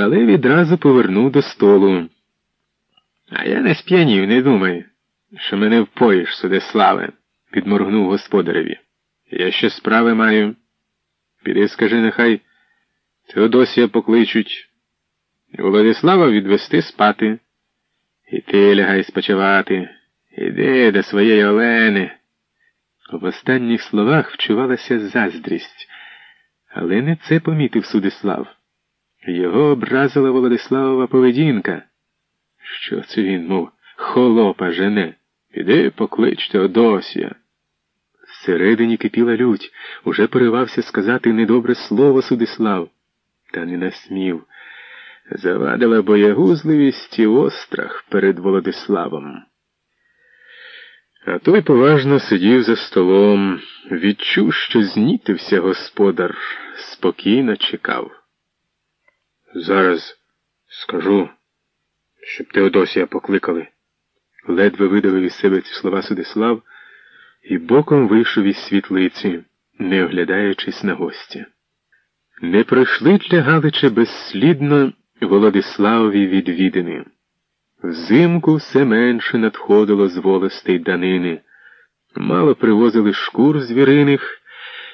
але відразу повернув до столу. А я не сп'янів, не думай, що мене впоїш, Судеславе, підморгнув господареві. Я ще справи маю. Піди скажи, нехай Теодосія покличуть. Владислава відвести спати. І ти лягай спочивати. Іди до своєї Олени. В останніх словах вчувалася заздрість, але не це помітив Судислав. Його образила Володиславова поведінка. Що це він, мов, холопа жене? Піди поклич Теодосія. Всередині кипіла лють, уже поривався сказати недобре слово Судислав, та не насмів. Завадила боягузливість і острах перед Володиславом. А той поважно сидів за столом, відчув, що знітився господар, спокійно чекав. Зараз скажу, щоб Теодосія покликали. Ледве видавив із себе ці слова Судислав і боком вийшов із світлиці, не оглядаючись на гостя. Не пройшли для Галича безслідно Володиславові відвідини. Взимку все менше надходило з волостей данини. Мало привозили шкур звіриних,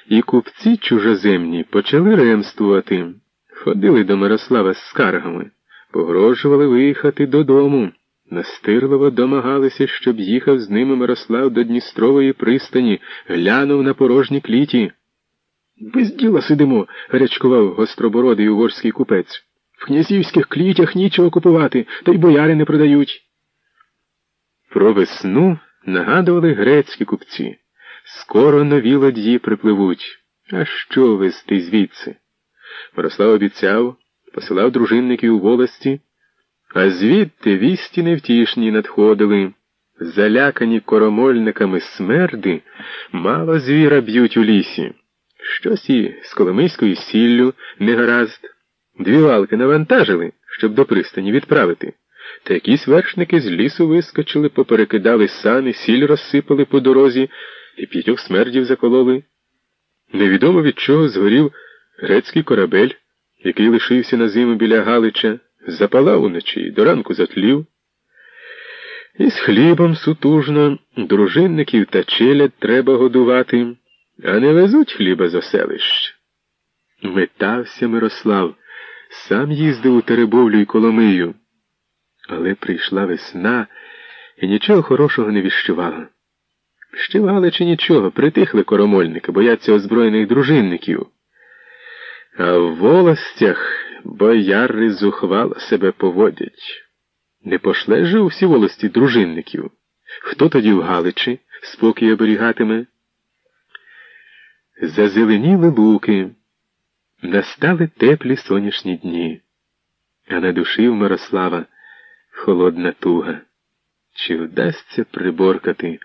і купці чужоземні почали ремствувати, ходили до Мирослава з скаргами, погрожували виїхати додому, настирливо домагалися, щоб їхав з ними Мирослав до Дністрової пристані, глянув на порожні кліті. Без діла сидимо, гарячкував гостробородий угорський купець. В князівських клітях нічого купувати, та й бояри не продають. Про весну нагадували грецькі купці. Скоро нові ладьї припливуть. А що вести звідси? Мирослав обіцяв, посилав дружинників у волості, а звідти вісті невтішні надходили. Залякані коромольниками смерди мало звіра б'ють у лісі. Щось і з коломийською сіллю не гаразд. Дві валки навантажили, щоб до пристані відправити. Та якісь вершники з лісу вискочили, поперекидали сани, сіль розсипали по дорозі і п'ятьох смердів закололи. Невідомо від чого згорів грецький корабель, який лишився на зиму біля Галича, запалав уночі і до ранку затлів. І з хлібом сутужно дружинників та челядь треба годувати, а не везуть хліба з оселищ. Метався Мирослав сам їздив у Теребовлю і Коломию. Але прийшла весна і нічого хорошого не віщувала. Щивали чи нічого, притихли коромольники, бояться озброєних дружинників. А в волостях бояри зухвало себе поводять. Не пошле же у всі волості дружинників. Хто тоді в Галичі спокій оберігатиме? Зазеленіли луки. Настали теплі сонячні дні, а на душі в Мирослава холодна туга. Чи вдасться приборкати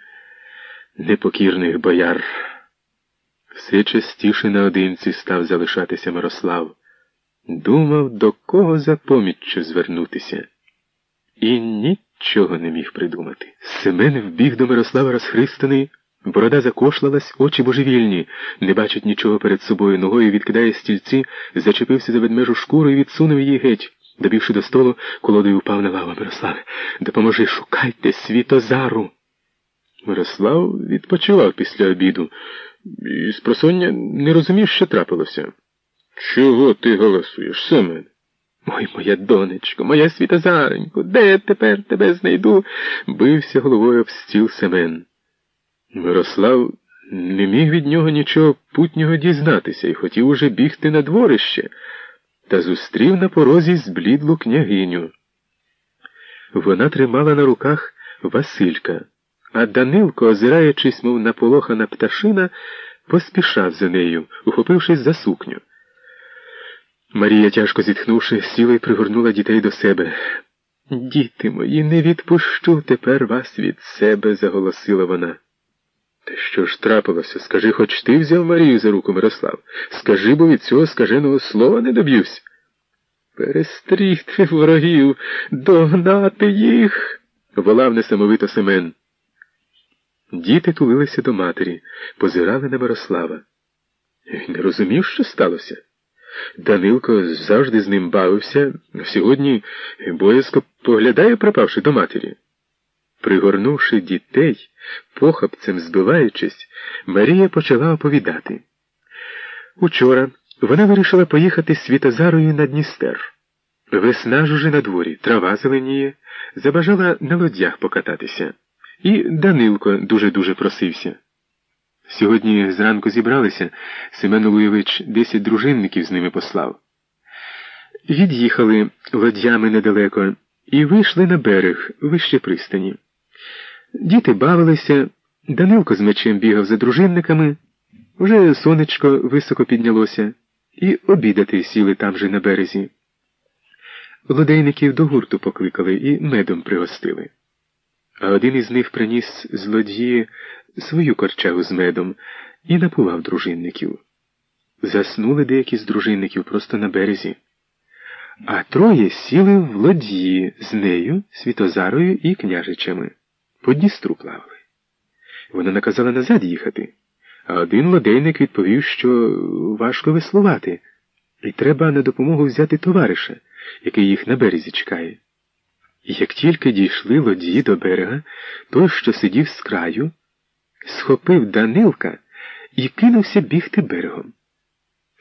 непокірних бояр? Все частіше наодинці став залишатися Мирослав. Думав, до кого за поміччю звернутися, і нічого не міг придумати. Семен вбіг до Мирослава розхристаний. Борода закошлалась, очі божевільні, не бачить нічого перед собою, ногою відкидає стільці, зачепився за ведмежу шкуру і відсунув її геть. Добівши до столу, колодою упав на лаву Мирославе. Допоможи, шукайте світозару. Мирослав відпочивав після обіду і спросоння не розумів, що трапилося. Чого ти голосуєш, Семен? Ой, моя донечко, моя світозаренько, де я тепер тебе знайду? бився головою об стіл Семен. Мирослав не міг від нього нічого путнього дізнатися і хотів уже бігти на дворище, та зустрів на порозі зблідлу княгиню. Вона тримала на руках Василька, а Данилко, озираючись, мов наполохана пташина, поспішав за нею, ухопившись за сукню. Марія, тяжко зітхнувши, сіла й пригорнула дітей до себе. Діти мої, не відпущу тепер вас від себе, заголосила вона. Та що ж трапилося? Скажи, хоч ти взяв Марію за руку Мирослав. Скажи, бо від цього скаженого слова не доб'юсь. Перестрігти ворогів, догнати їх, волав несамовито Семен. Діти тулилися до матері, позирали на Мирослава. Не розумів, що сталося. Данилко завжди з ним бавився, сьогодні боязко поглядає, пропавши до матері. Пригорнувши дітей, похапцем збиваючись, Марія почала оповідати. Учора вона вирішила поїхати з Світозарою на Дністер. Весна ж уже на дворі, трава зеленіє, забажала на лодях покататися. І Данилко дуже-дуже просився. Сьогодні зранку зібралися, Семен Луєвич десять дружинників з ними послав. Від'їхали лодями недалеко і вийшли на берег вище пристані. Діти бавилися, Данилко з мечем бігав за дружинниками, вже сонечко високо піднялося, і обідати сіли там же на березі. Лодейників до гурту покликали і медом пригостили. А один із них приніс з лодії свою корчагу з медом і напував дружинників. Заснули деякі з дружинників просто на березі. А троє сіли в лодії з нею, Світозарою і княжичами. По Дністру плавали. Вона наказала назад їхати, а один лодейник відповів, що важко веслувати, і треба на допомогу взяти товариша, який їх на березі чекає. Як тільки дійшли лодії до берега, той, що сидів з краю, схопив Данилка і кинувся бігти берегом.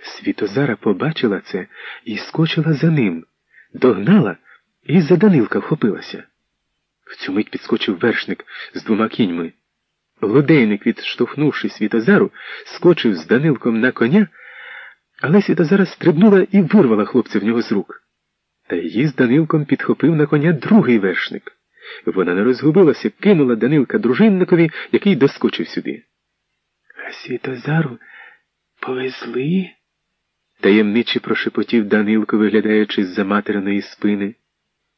Світозара побачила це і скочила за ним, догнала і за Данилка вхопилася. В цю мить підскочив вершник з двома кіньми. Лодейник, відштовхнувши Світозару, скочив з Данилком на коня, але Світозара стрибнула і вирвала хлопця в нього з рук. Та її з Данилком підхопив на коня другий вершник. Вона не розгубилася, кинула Данилка дружинникові, який доскочив сюди. А Світозару повезли? таємниче прошепотів Данилко, виглядаючи з за материної спини.